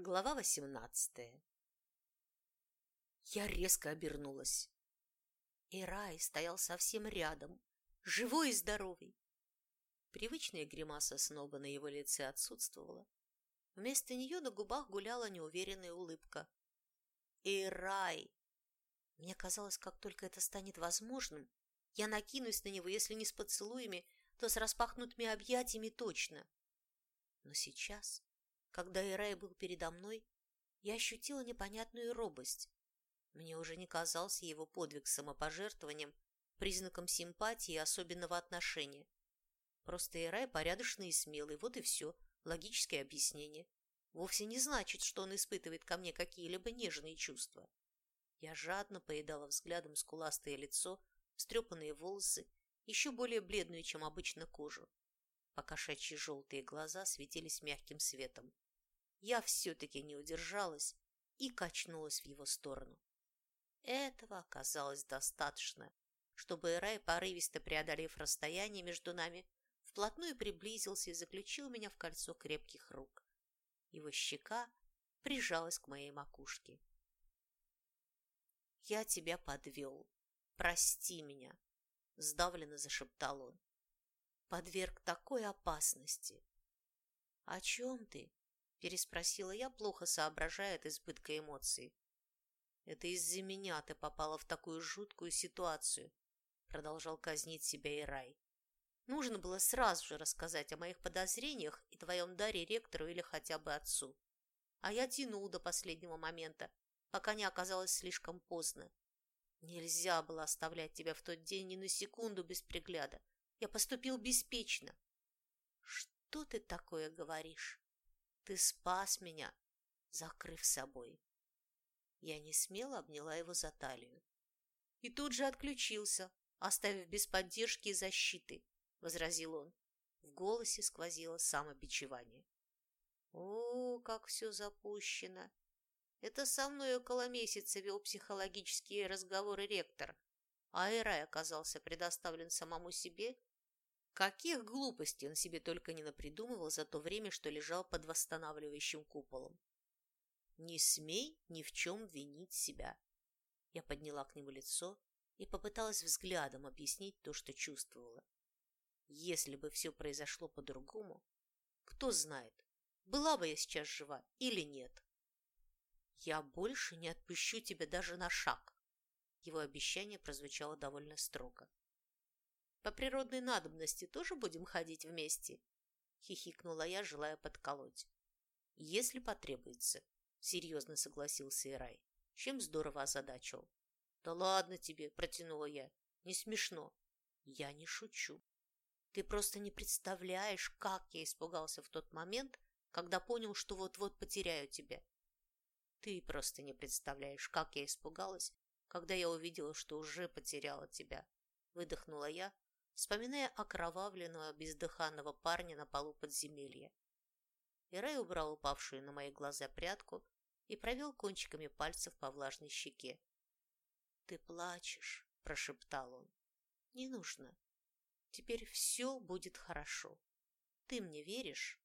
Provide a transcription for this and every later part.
Глава восемнадцатая Я резко обернулась. И рай стоял совсем рядом, живой и здоровый. Привычная гримаса сноба на его лице отсутствовала. Вместо нее на губах гуляла неуверенная улыбка. И рай! Мне казалось, как только это станет возможным, я накинусь на него, если не с поцелуями, то с распахнутыми объятиями точно. Но сейчас когда Ирай был передо мной, я ощутила непонятную робость. Мне уже не казался его подвиг самопожертвованием, признаком симпатии и особенного отношения. Просто Ирай порядочный и смелый, вот и все, логическое объяснение. Вовсе не значит, что он испытывает ко мне какие-либо нежные чувства. Я жадно поедала взглядом скуластое лицо, встрепанные волосы, еще более бледную, чем обычно, кожу. Покошачьи желтые глаза светились мягким светом. Я все-таки не удержалась и качнулась в его сторону. Этого оказалось достаточно, чтобы Эрай, порывисто преодолев расстояние между нами, вплотную приблизился и заключил меня в кольцо крепких рук. Его щека прижалась к моей макушке. «Я тебя подвел. Прости меня», — сдавленно зашептал он подверг такой опасности. — О чем ты? — переспросила я, плохо соображая от избытка эмоций. — Это из-за меня ты попала в такую жуткую ситуацию, — продолжал казнить себя и рай. Нужно было сразу же рассказать о моих подозрениях и твоем даре ректору или хотя бы отцу. А я тянул до последнего момента, пока не оказалось слишком поздно. Нельзя было оставлять тебя в тот день ни на секунду без пригляда. Я поступил беспечно. Что ты такое говоришь? Ты спас меня, закрыв собой. Я не смело обняла его за талию. И тут же отключился, оставив без поддержки и защиты, возразил он. В голосе сквозило самобичевание. О, как все запущено! Это со мной около месяца вел психологические разговоры ректор, а Эрай оказался предоставлен самому себе Каких глупостей он себе только не напридумывал за то время, что лежал под восстанавливающим куполом. Не смей ни в чем винить себя. Я подняла к нему лицо и попыталась взглядом объяснить то, что чувствовала. Если бы все произошло по-другому, кто знает, была бы я сейчас жива или нет. Я больше не отпущу тебя даже на шаг. Его обещание прозвучало довольно строго. По природной надобности тоже будем ходить вместе?» Хихикнула я, желая подколоть. «Если потребуется», — серьезно согласился Ирай, чем здорово озадачил. «Да ладно тебе», — протянула я, — «не смешно». «Я не шучу. Ты просто не представляешь, как я испугался в тот момент, когда понял, что вот-вот потеряю тебя. Ты просто не представляешь, как я испугалась, когда я увидела, что уже потеряла тебя. Выдохнула я, вспоминая окровавленного бездыханного парня на полу подземелья. Ирай убрал упавшую на мои глаза прядку и провел кончиками пальцев по влажной щеке. «Ты плачешь», – прошептал он. «Не нужно. Теперь все будет хорошо. Ты мне веришь?»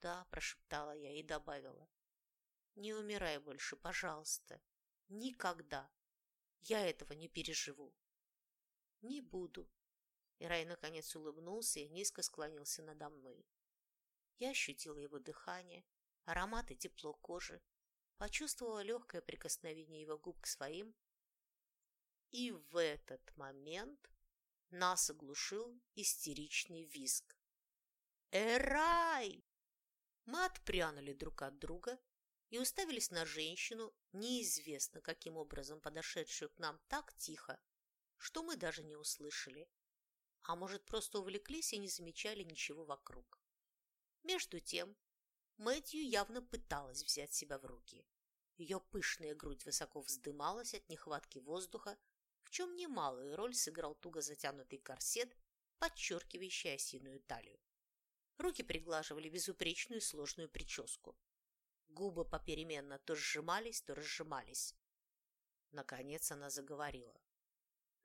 «Да», – прошептала я и добавила. «Не умирай больше, пожалуйста. Никогда. Я этого не переживу». «Не буду», и Рай наконец улыбнулся и низко склонился надо мной. Я ощутила его дыхание, аромат и тепло кожи, почувствовала легкое прикосновение его губ к своим, и в этот момент нас оглушил истеричный визг. «Эрай!» Мы отпрянули друг от друга и уставились на женщину, неизвестно каким образом подошедшую к нам так тихо, что мы даже не услышали а может, просто увлеклись и не замечали ничего вокруг. Между тем, Мэтью явно пыталась взять себя в руки. Ее пышная грудь высоко вздымалась от нехватки воздуха, в чем немалую роль сыграл туго затянутый корсет, подчеркивающий осиную талию. Руки приглаживали безупречную сложную прическу. Губы попеременно то сжимались, то разжимались. Наконец она заговорила.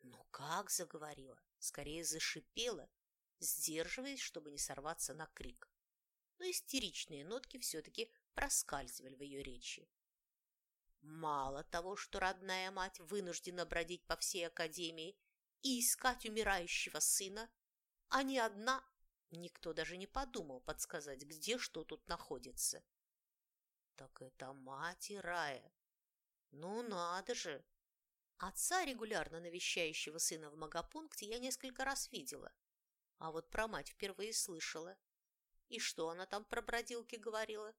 Ну как заговорила? скорее зашипела, сдерживаясь, чтобы не сорваться на крик. но истеричные нотки все-таки проскальзывали в ее речи. Мало того, что родная мать вынуждена бродить по всей академии и искать умирающего сына, а не одна, никто даже не подумал подсказать, где что тут находится. Так это мать и Рая. Ну надо же! Отца, регулярно навещающего сына в магопункте, я несколько раз видела, а вот про мать впервые слышала. И что она там про бродилки говорила?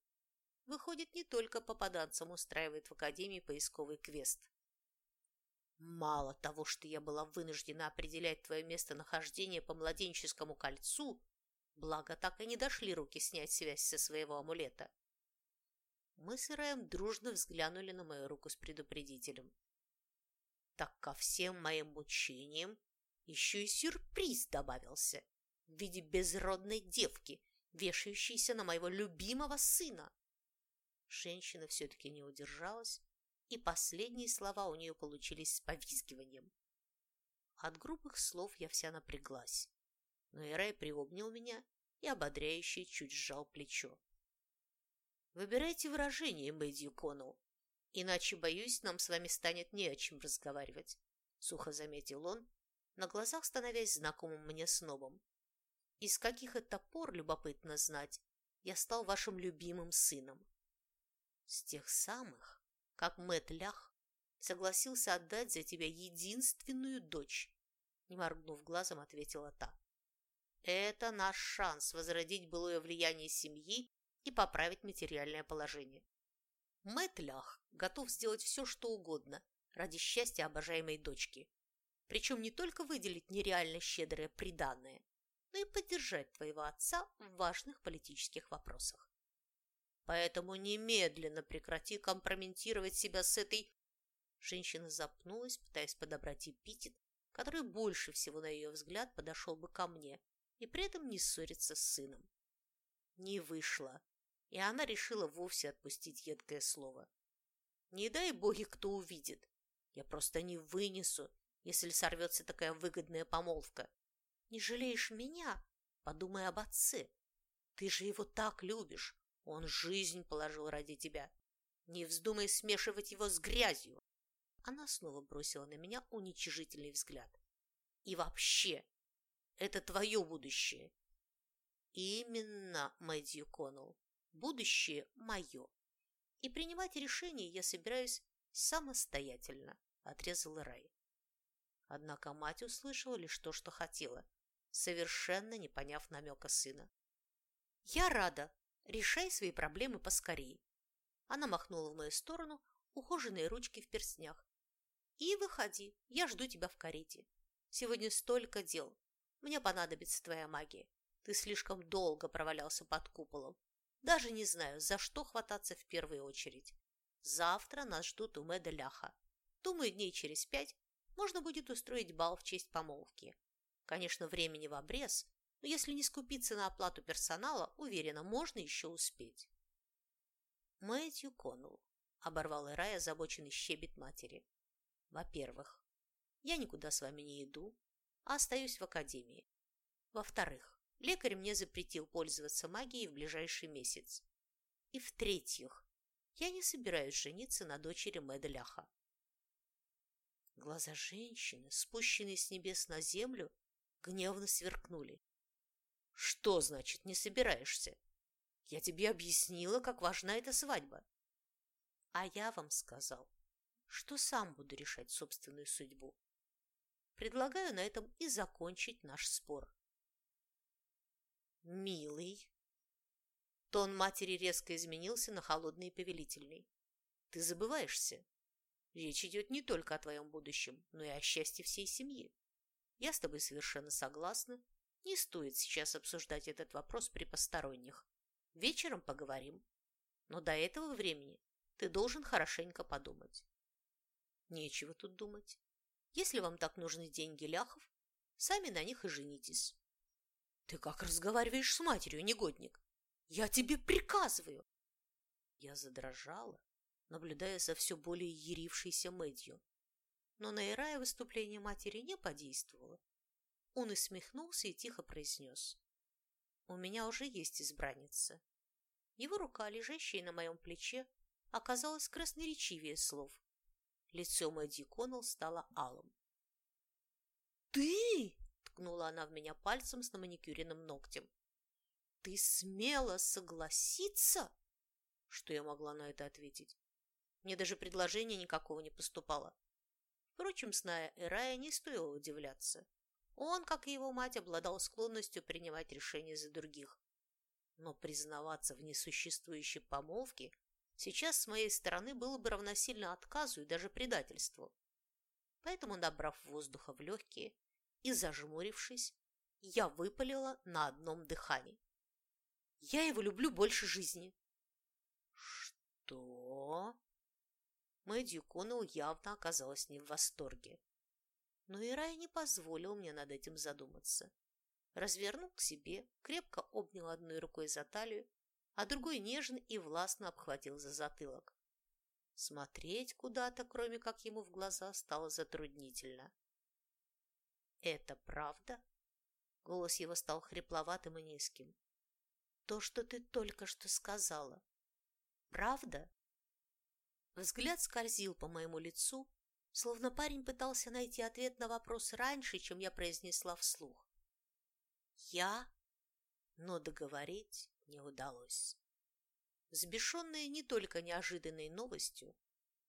Выходит, не только попаданцам устраивает в Академии поисковый квест. Мало того, что я была вынуждена определять твое местонахождение по младенческому кольцу, благо так и не дошли руки снять связь со своего амулета. Мы с Ираем дружно взглянули на мою руку с предупредителем. Так ко всем моим мучениям еще и сюрприз добавился в виде безродной девки, вешающейся на моего любимого сына. Женщина все-таки не удержалась, и последние слова у нее получились с повизгиванием. От грубых слов я вся напряглась, но Ирай приобнял меня и ободряюще чуть сжал плечо. «Выбирайте выражение, Мэдью Коннелл, иначе, боюсь, нам с вами станет не о чем разговаривать», — сухо заметил он, на глазах становясь знакомым мне снобом. «Из каких это пор, любопытно знать, я стал вашим любимым сыном?» «С тех самых, как Мэтт Лях согласился отдать за тебя единственную дочь», не моргнув глазом, ответила та. «Это наш шанс возродить былое влияние семьи и поправить материальное положение. Мэтт Лях готов сделать все, что угодно ради счастья обожаемой дочки. Причем не только выделить нереально щедрое приданное, но и поддержать твоего отца в важных политических вопросах. Поэтому немедленно прекрати компрометировать себя с этой... Женщина запнулась, пытаясь подобрать эпитет, который больше всего, на ее взгляд, подошел бы ко мне, и при этом не ссориться с сыном. Не вышло, и она решила вовсе отпустить едкое слово. Не дай боги, кто увидит. Я просто не вынесу, если сорвется такая выгодная помолвка. Не жалеешь меня? Подумай об отце. Ты же его так любишь. Он жизнь положил ради тебя. Не вздумай смешивать его с грязью. Она снова бросила на меня уничижительный взгляд. И вообще, это твое будущее. Именно, Мэдью Коннелл, будущее мое. И принимать решения я собираюсь самостоятельно, отрезал Рай. Однако мать услышала лишь то, что хотела, совершенно не поняв намека сына. «Я рада. Решай свои проблемы поскорее». Она махнула в мою сторону ухоженные ручки в перстнях. «И выходи, я жду тебя в карете. Сегодня столько дел. Мне понадобится твоя магия. Ты слишком долго провалялся под куполом. Даже не знаю, за что хвататься в первую очередь. Завтра нас ждут у Мэда Ляха. Думаю, дней через пять можно будет устроить бал в честь помолвки. Конечно, времени в обрез, но если не скупиться на оплату персонала, уверена, можно еще успеть. Мэтью Коннелл, оборвал Ирай озабоченный щебет матери. Во-первых, я никуда с вами не иду, а остаюсь в академии. Во-вторых, лекарь мне запретил пользоваться магией в ближайший месяц. И в-третьих, я не собираюсь жениться на дочери Медляха. Глаза женщины, спущенные с небес на землю, гневно сверкнули. «Что значит не собираешься? Я тебе объяснила, как важна эта свадьба. А я вам сказал, что сам буду решать собственную судьбу. Предлагаю на этом и закончить наш спор. Милый. Тон матери резко изменился на холодный и повелительный. Ты забываешься. Речь идет не только о твоем будущем, но и о счастье всей семьи. Я с тобой совершенно согласна. Не стоит сейчас обсуждать этот вопрос при посторонних. Вечером поговорим. Но до этого времени ты должен хорошенько подумать. Нечего тут думать. Если вам так нужны деньги ляхов, сами на них и женитесь. Ты как разговариваешь с матерью, негодник? Я тебе приказываю. Я задрожала, наблюдая за все более ярившейся Мэдью. Но на Ирая выступление матери не подействовало. Он и смехнулся и тихо произнес. «У меня уже есть избранница, Его рука, лежащая на моем плече, оказалась красноречивее слов. Лицо Мэдди Коннелл стало алым. «Ты!» – ткнула она в меня пальцем с наманикюренным ногтем. «Ты смела согласиться?» Что я могла на это ответить? Мне даже предложения никакого не поступало. Впрочем, зная Эрая, не стоило удивляться. Он, как и его мать, обладал склонностью принимать решения за других. Но признаваться в несуществующей помолвке сейчас с моей стороны было бы равносильно отказу и даже предательству. Поэтому, набрав воздуха в легкие и зажмурившись, я выпалила на одном дыхании. Я его люблю больше жизни. Что? Мэдью Коннелл явно оказалась не в восторге. Но Ирай не позволил мне над этим задуматься. Развернул к себе, крепко обнял одной рукой за талию, а другой нежно и властно обхватил за затылок. Смотреть куда-то, кроме как ему в глаза, стало затруднительно. «Это правда?» Голос его стал хрипловатым и низким. «То, что ты только что сказала. Правда?» Взгляд скользил по моему лицу, словно парень пытался найти ответ на вопрос раньше, чем я произнесла вслух. «Я?» Но договорить не удалось. Взбешенная не только неожиданной новостью,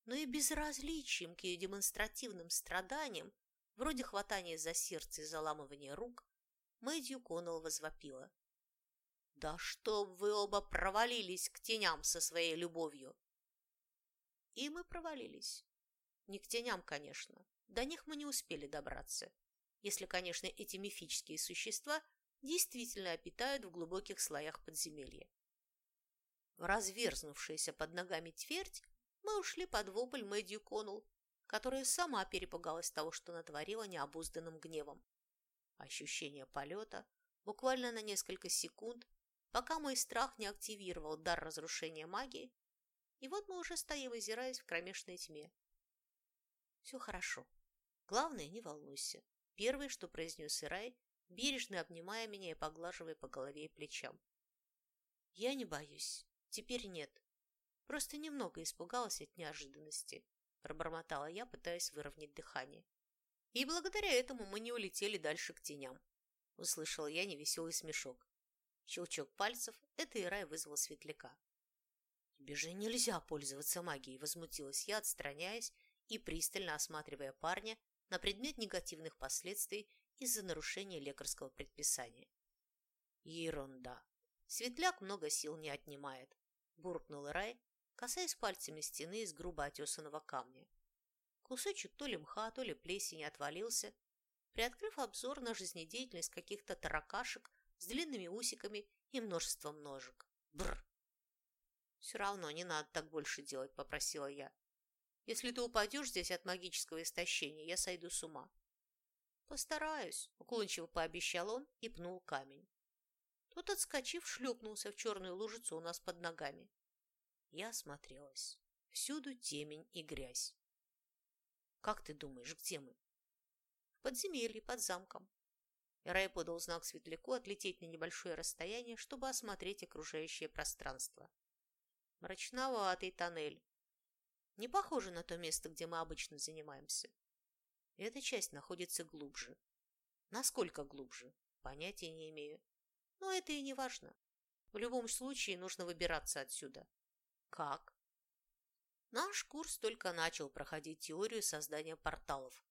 но и безразличием к ее демонстративным страданиям, вроде хватания за сердце и заламывания рук, Мэдью Коннелл возвопила. «Да чтоб вы оба провалились к теням со своей любовью!» И мы провалились. Не к теням, конечно. До них мы не успели добраться. Если, конечно, эти мифические существа действительно обитают в глубоких слоях подземелья. В разверзнувшаяся под ногами твердь мы ушли под вопль Мэдью Коннелл, которая сама перепугалась того, что натворила необузданным гневом. Ощущение полета буквально на несколько секунд, пока мой страх не активировал дар разрушения магии, и вот мы уже стоим, озираясь в кромешной тьме. Все хорошо. Главное, не волнуйся. Первое, что произнес Ирай, бережно обнимая меня и поглаживая по голове и плечам. Я не боюсь. Теперь нет. Просто немного испугалась от неожиданности, пробормотала я, пытаясь выровнять дыхание. И благодаря этому мы не улетели дальше к теням. Услышала я невеселый смешок. Щелчок пальцев – это Ирай вызвал светляка. «Тебе же нельзя пользоваться магией!» – возмутилась я, отстраняясь и пристально осматривая парня на предмет негативных последствий из-за нарушения лекарского предписания. «Ерунда! Светляк много сил не отнимает!» – буркнул Рай, касаясь пальцами стены из грубо отесанного камня. Кусочек то ли мха, то ли плесени отвалился, приоткрыв обзор на жизнедеятельность каких-то таракашек с длинными усиками и множеством ножек. Бррр! «Все равно не надо так больше делать», – попросила я. «Если ты упадешь здесь от магического истощения, я сойду с ума». «Постараюсь», – уклончиво пообещал он и пнул камень. Тот, отскочив, шлепнулся в черную лужицу у нас под ногами. Я осмотрелась. Всюду темень и грязь. «Как ты думаешь, где мы?» «В подземелье, под замком». Рай подал знак светляку отлететь на небольшое расстояние, чтобы осмотреть окружающее пространство. Мрачноватый тоннель. Не похоже на то место, где мы обычно занимаемся. Эта часть находится глубже. Насколько глубже? Понятия не имею. Но это и не важно. В любом случае нужно выбираться отсюда. Как? Наш курс только начал проходить теорию создания порталов.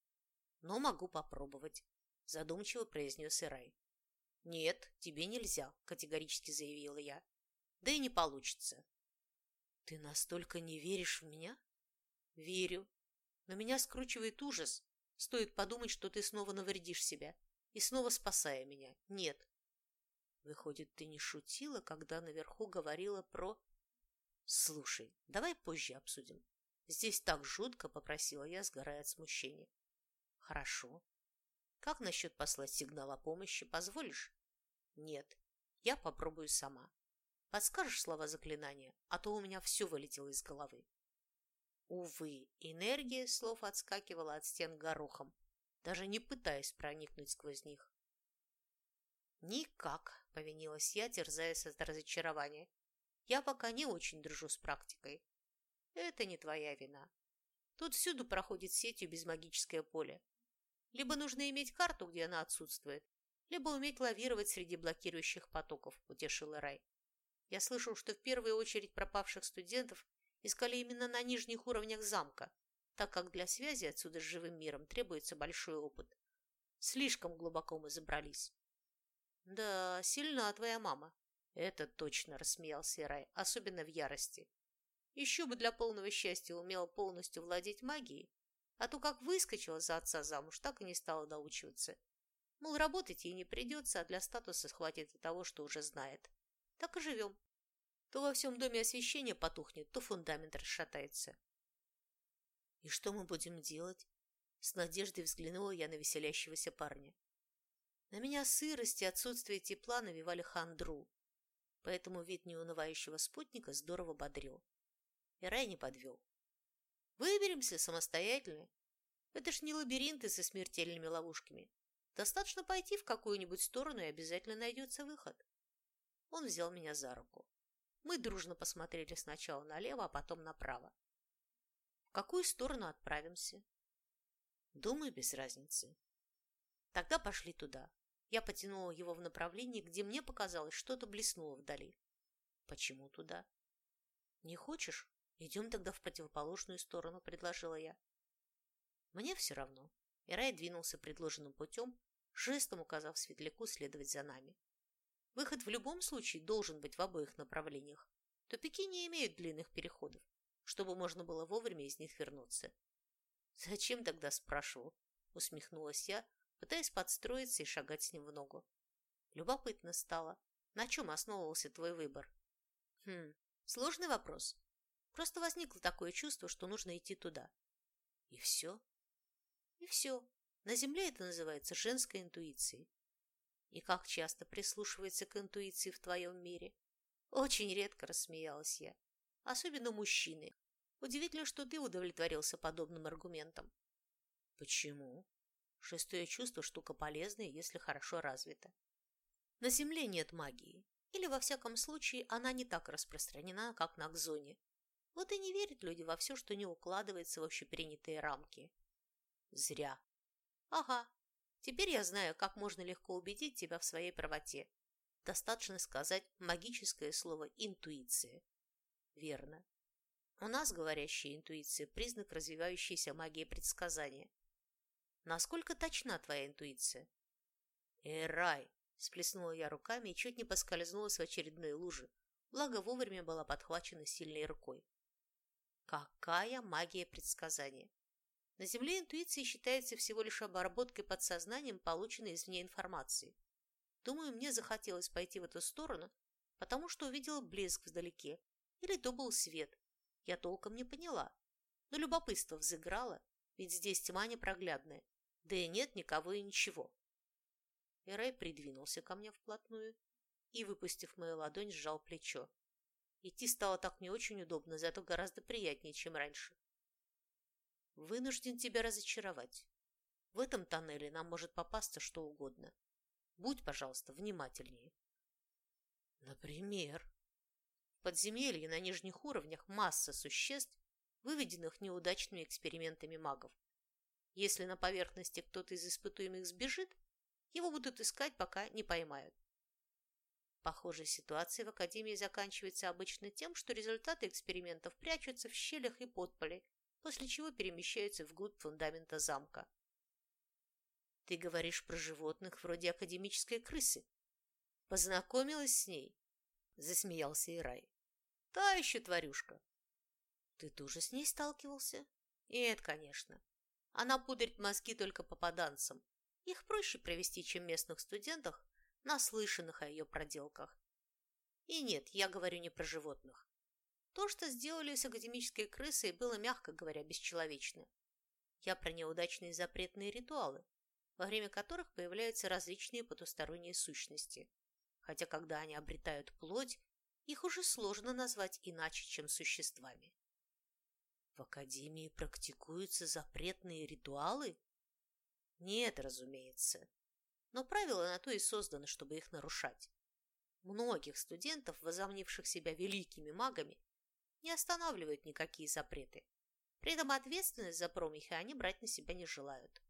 Но могу попробовать, задумчиво произнес Ирай. Нет, тебе нельзя, категорически заявила я. Да и не получится. Ты настолько не веришь в меня? Верю. Но меня скручивает ужас. Стоит подумать, что ты снова навредишь себя. И снова спасая меня. Нет. Выходит, ты не шутила, когда наверху говорила про... Слушай, давай позже обсудим. Здесь так жутко, попросила я, сгорая от смущения. Хорошо. Как насчет послать сигнал о помощи? Позволишь? Нет. Я попробую сама. Подскажешь слова заклинания, а то у меня все вылетело из головы. Увы, энергия слов отскакивала от стен горохом, даже не пытаясь проникнуть сквозь них. «Никак», — повинилась я, терзаясь от разочарования. Я пока не очень дружу с практикой. Это не твоя вина. Тут всюду проходит сетью безмагическое поле. Либо нужно иметь карту, где она отсутствует, либо уметь лавировать среди блокирующих потоков, утешила Рай. Я слышал, что в первую очередь пропавших студентов искали именно на нижних уровнях замка, так как для связи отсюда с живым миром требуется большой опыт. Слишком глубоко мы забрались. Да, сильна твоя мама. Это точно, рассмеялся Рай, особенно в ярости. Еще бы для полного счастья умела полностью владеть магией, а то как выскочила за отца замуж, так и не стала доучиваться. Мол, работать ей не придется, а для статуса схватит и того, что уже знает. Так и живем. То во всем доме освещение потухнет, то фундамент расшатается. «И что мы будем делать?» С надеждой взглянула я на веселящегося парня. На меня сырость и отсутствие тепла навевали хандру, поэтому вид неунывающего спутника здорово бодрил. И рай не подвел. «Выберемся самостоятельно. Это ж не лабиринты со смертельными ловушками. Достаточно пойти в какую-нибудь сторону, и обязательно найдется выход». Он взял меня за руку. Мы дружно посмотрели сначала налево, а потом направо. В какую сторону отправимся? Думаю, без разницы. Тогда пошли туда. Я потянула его в направлении, где мне показалось, что-то блеснуло вдали. Почему туда? Не хочешь? Идем тогда в противоположную сторону, предложила я. Мне все равно. Ирай двинулся предложенным путем, жестом указав светляку следовать за нами. Выход в любом случае должен быть в обоих направлениях. Тупики не имеют длинных переходов, чтобы можно было вовремя из них вернуться. «Зачем тогда?» – спрашивал. Усмехнулась я, пытаясь подстроиться и шагать с ним в ногу. Любопытно стало. На чем основывался твой выбор? Хм, сложный вопрос. Просто возникло такое чувство, что нужно идти туда. И все? И все. На Земле это называется женской интуицией. И как часто прислушивается к интуиции в твоем мире? Очень редко рассмеялась я. Особенно мужчины. Удивительно, что ты удовлетворился подобным аргументом. Почему? Шестое чувство – штука полезная, если хорошо развита. На Земле нет магии, или, во всяком случае, она не так распространена, как на Акзоне. Вот и не верят люди во все, что не укладывается в общепринятые рамки. Зря. Ага, теперь я знаю, как можно легко убедить тебя в своей правоте. Достаточно сказать магическое слово «интуиция». Верно. У нас говорящая интуиция – признак развивающейся магии предсказания – Насколько точна твоя интуиция? Эрай! Сплеснула я руками и чуть не поскользнулась в очередной луже, благо вовремя была подхвачена сильной рукой. Какая магия предсказания! На Земле интуиция считается всего лишь обработкой подсознанием полученной извне информации. Думаю, мне захотелось пойти в эту сторону, потому что увидела блеск вдалеке, или то был свет. Я толком не поняла, но любопытство взыграло, ведь здесь тьма непроглядная, да и нет никого и ничего. Эрай придвинулся ко мне вплотную и, выпустив мою ладонь, сжал плечо. Идти стало так не очень удобно, зато гораздо приятнее, чем раньше. Вынужден тебя разочаровать. В этом тоннеле нам может попасться что угодно. Будь, пожалуйста, внимательнее. Например? В подземелье на нижних уровнях масса существ, выведенных неудачными экспериментами магов. Если на поверхности кто-то из испытуемых сбежит, его будут искать, пока не поймают. Похожая ситуация в Академии заканчивается обычно тем, что результаты экспериментов прячутся в щелях и подполе, после чего перемещаются вглубь фундамента замка. Ты говоришь про животных вроде академической крысы. Познакомилась с ней? Засмеялся Ирай. Та еще тварюшка. Ты тоже с ней сталкивался? Нет, конечно. Она пудрит мозги только попаданцам. Их проще провести, чем местных студентах, наслышанных о ее проделках. И нет, я говорю не про животных. То, что сделали с академической крысой, было, мягко говоря, бесчеловечно. Я про неудачные запретные ритуалы, во время которых появляются различные потусторонние сущности. Хотя, когда они обретают плоть, их уже сложно назвать иначе, чем существами. В академии практикуются запретные ритуалы? Нет, разумеется. Но правила на то и созданы, чтобы их нарушать. Многих студентов, возомнивших себя великими магами, не останавливают никакие запреты. При этом ответственность за промахи они брать на себя не желают.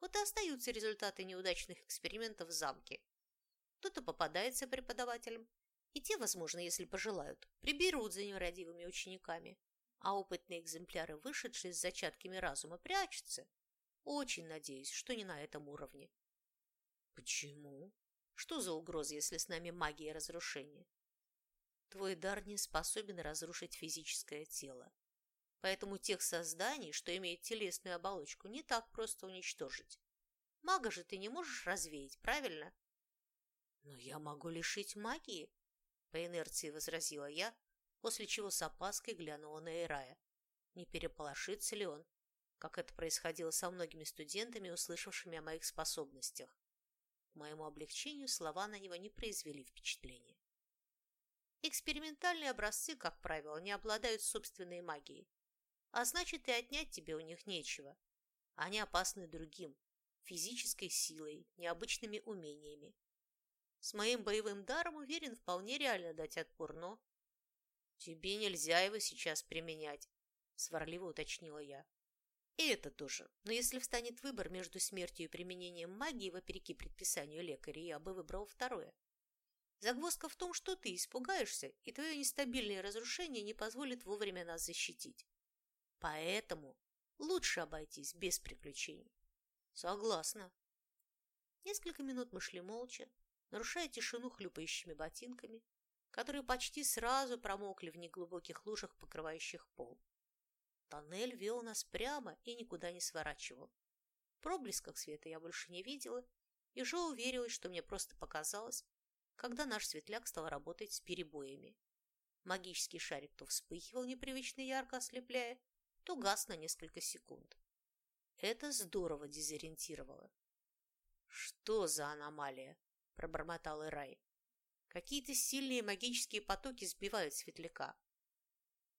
Вот и остаются результаты неудачных экспериментов в замке. Кто-то попадается преподавателям, и те, возможно, если пожелают, приберут за нерадивыми учениками, а опытные экземпляры, вышедшие с зачатками разума, прячутся. Очень надеюсь, что не на этом уровне. Почему? Что за угроза, если с нами магия разрушения? Твой дар не способен разрушить физическое тело. Поэтому тех созданий, что имеют телесную оболочку, не так просто уничтожить. Мага же ты не можешь развеять, правильно? Но я могу лишить магии, по инерции возразила я, после чего с опаской глянула на Эрая. Не переполошится ли он, как это происходило со многими студентами, услышавшими о моих способностях? К моему облегчению слова на него не произвели впечатления. Экспериментальные образцы, как правило, не обладают собственной магией, а значит и отнять тебе у них нечего. Они опасны другим, физической силой, необычными умениями. С моим боевым даром, уверен, вполне реально дать отпор, но... Тебе нельзя его сейчас применять, сварливо уточнила я. И это тоже. Но если встанет выбор между смертью и применением магии вопреки предписанию лекаря, я бы выбрал второе. Загвоздка в том, что ты испугаешься, и твое нестабильное разрушение не позволит вовремя нас защитить. Поэтому лучше обойтись без приключений. Согласна. Несколько минут мы шли молча, нарушая тишину хлюпающими ботинками, которые почти сразу промокли в неглубоких лужах, покрывающих пол. Тоннель вел нас прямо и никуда не сворачивал. В проблесках света я больше не видела, и уже уверилась, что мне просто показалось, когда наш светляк стал работать с перебоями. Магический шарик то вспыхивал непривычно ярко ослепляя, то гас на несколько секунд. Это здорово дезориентировало. «Что за аномалия?» – пробормотал Ирай. «Какие-то сильные магические потоки сбивают светляка».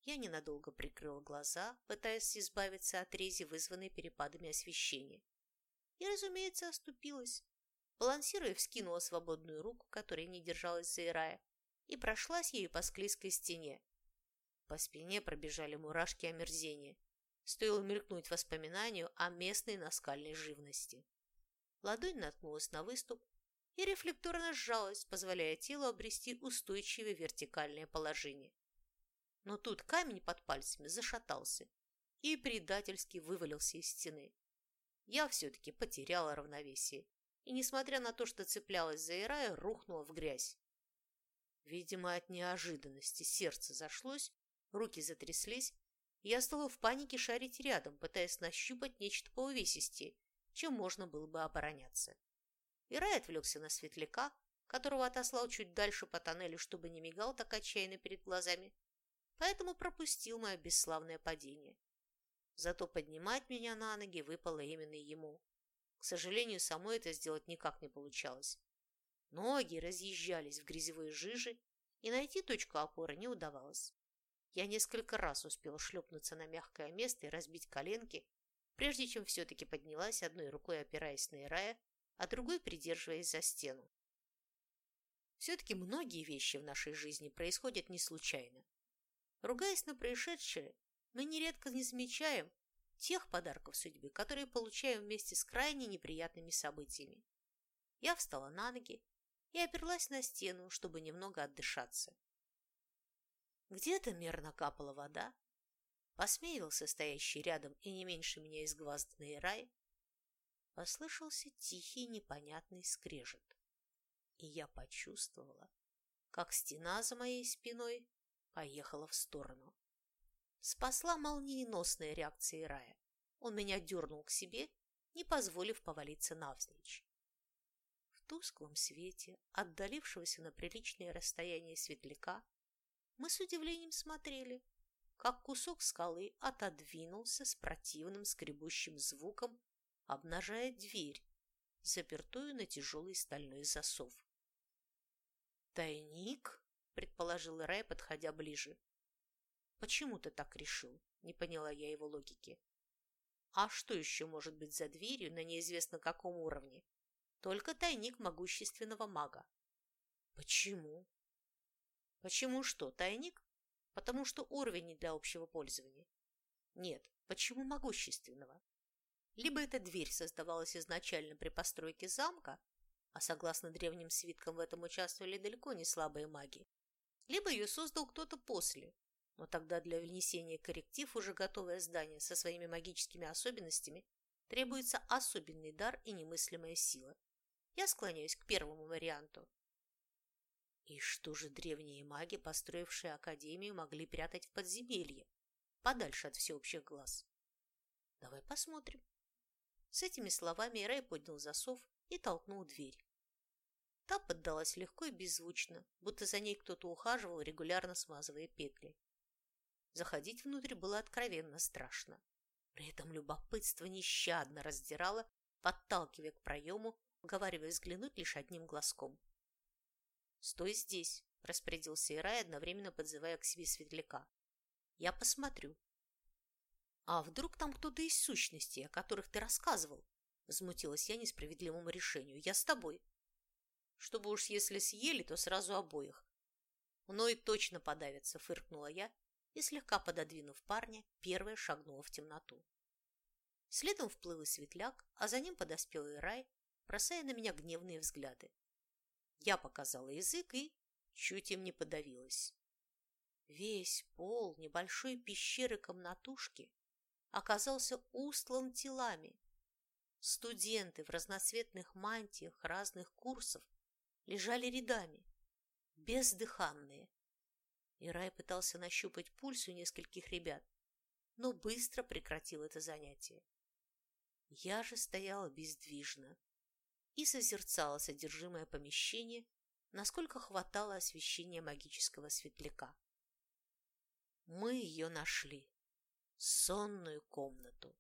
Я ненадолго прикрыла глаза, пытаясь избавиться от рези, вызванной перепадами освещения. И, разумеется, оступилась. Балансируя, вскинула свободную руку, которая не держалась за Ирая, и прошлась ею по склизкой стене. По спине пробежали мурашки омерзения. Стоило мелькнуть воспоминанию о местной наскальной живности. Ладонь наткнулась на выступ и рефлекторно сжалась, позволяя телу обрести устойчивое вертикальное положение. Но тут камень под пальцами зашатался и предательски вывалился из стены. Я все-таки потеряла равновесие и, несмотря на то, что цеплялась за Ирая, рухнула в грязь. Видимо, от неожиданности сердце зашлось, руки затряслись, и я стала в панике шарить рядом, пытаясь нащупать нечто по увесистее, чем можно было бы обороняться. Ирай отвлекся на светляка, которого отослал чуть дальше по тоннелю, чтобы не мигал так отчаянно перед глазами, поэтому пропустил мое бесславное падение. Зато поднимать меня на ноги выпало именно ему. К сожалению, самой это сделать никак не получалось. Ноги разъезжались в грязевой жиже, и найти точку опоры не удавалось. Я несколько раз успела шлепнуться на мягкое место и разбить коленки, прежде чем все-таки поднялась одной рукой опираясь на Ирая, а другой придерживаясь за стену. Все-таки многие вещи в нашей жизни происходят не случайно. Ругаясь на происшедшее, мы нередко не замечаем тех подарков судьбы, которые получаем вместе с крайне неприятными событиями. Я встала на ноги и оперлась на стену, чтобы немного отдышаться. Где-то мерно капала вода. Посмеивался стоящий рядом и не меньше меня изгвазданный рай. Послышался тихий непонятный скрежет. И я почувствовала, как стена за моей спиной поехала в сторону. Спасла молниеносная реакция рая. Он меня дернул к себе, не позволив повалиться навзничь. В тусклом свете, отдалившегося на приличное расстояние светляка, мы с удивлением смотрели, как кусок скалы отодвинулся с противным скребущим звуком, обнажая дверь, запертую на тяжелый стальной засов. «Тайник?» – предположил Рай, подходя ближе. «Почему ты так решил?» – не поняла я его логики. «А что еще может быть за дверью на неизвестно каком уровне? Только тайник могущественного мага. Почему? Почему что, тайник? Потому что уровень не для общего пользования. Нет, почему могущественного? Либо эта дверь создавалась изначально при постройке замка, а согласно древним свиткам в этом участвовали далеко не слабые маги, либо ее создал кто-то после, но тогда для внесения корректив уже готовое здание со своими магическими особенностями требуется особенный дар и немыслимая сила. Я склоняюсь к первому варианту. И что же древние маги, построившие Академию, могли прятать в подземелье, подальше от всеобщих глаз? Давай посмотрим. С этими словами Рэй поднял засов и толкнул дверь. Та поддалась легко и беззвучно, будто за ней кто-то ухаживал, регулярно смазывая петли. Заходить внутрь было откровенно страшно. При этом любопытство нещадно раздирало, подталкивая к проему, уговаривая взглянуть лишь одним глазком. «Стой здесь», – распорядился Ирай, одновременно подзывая к себе светляка. «Я посмотрю». «А вдруг там кто-то из сущностей, о которых ты рассказывал?» – возмутилась я несправедливому решению. «Я с тобой». «Чтобы уж если съели, то сразу обоих». «Мной точно подавится», – фыркнула я и, слегка пододвинув парня, первая шагнула в темноту. Следом вплыл и светляк, а за ним подоспел и рай, бросая на меня гневные взгляды. Я показала язык и чуть им не подавилась. Весь пол небольшой пещеры-комнатушки оказался устлан телами. Студенты в разноцветных мантиях разных курсов лежали рядами, бездыханные. И Рай пытался нащупать пульс у нескольких ребят, но быстро прекратил это занятие. Я же стояла бездвижно, и созерцала содержимое помещения, насколько хватало освещения магического светляка. Мы ее нашли. Сонную комнату.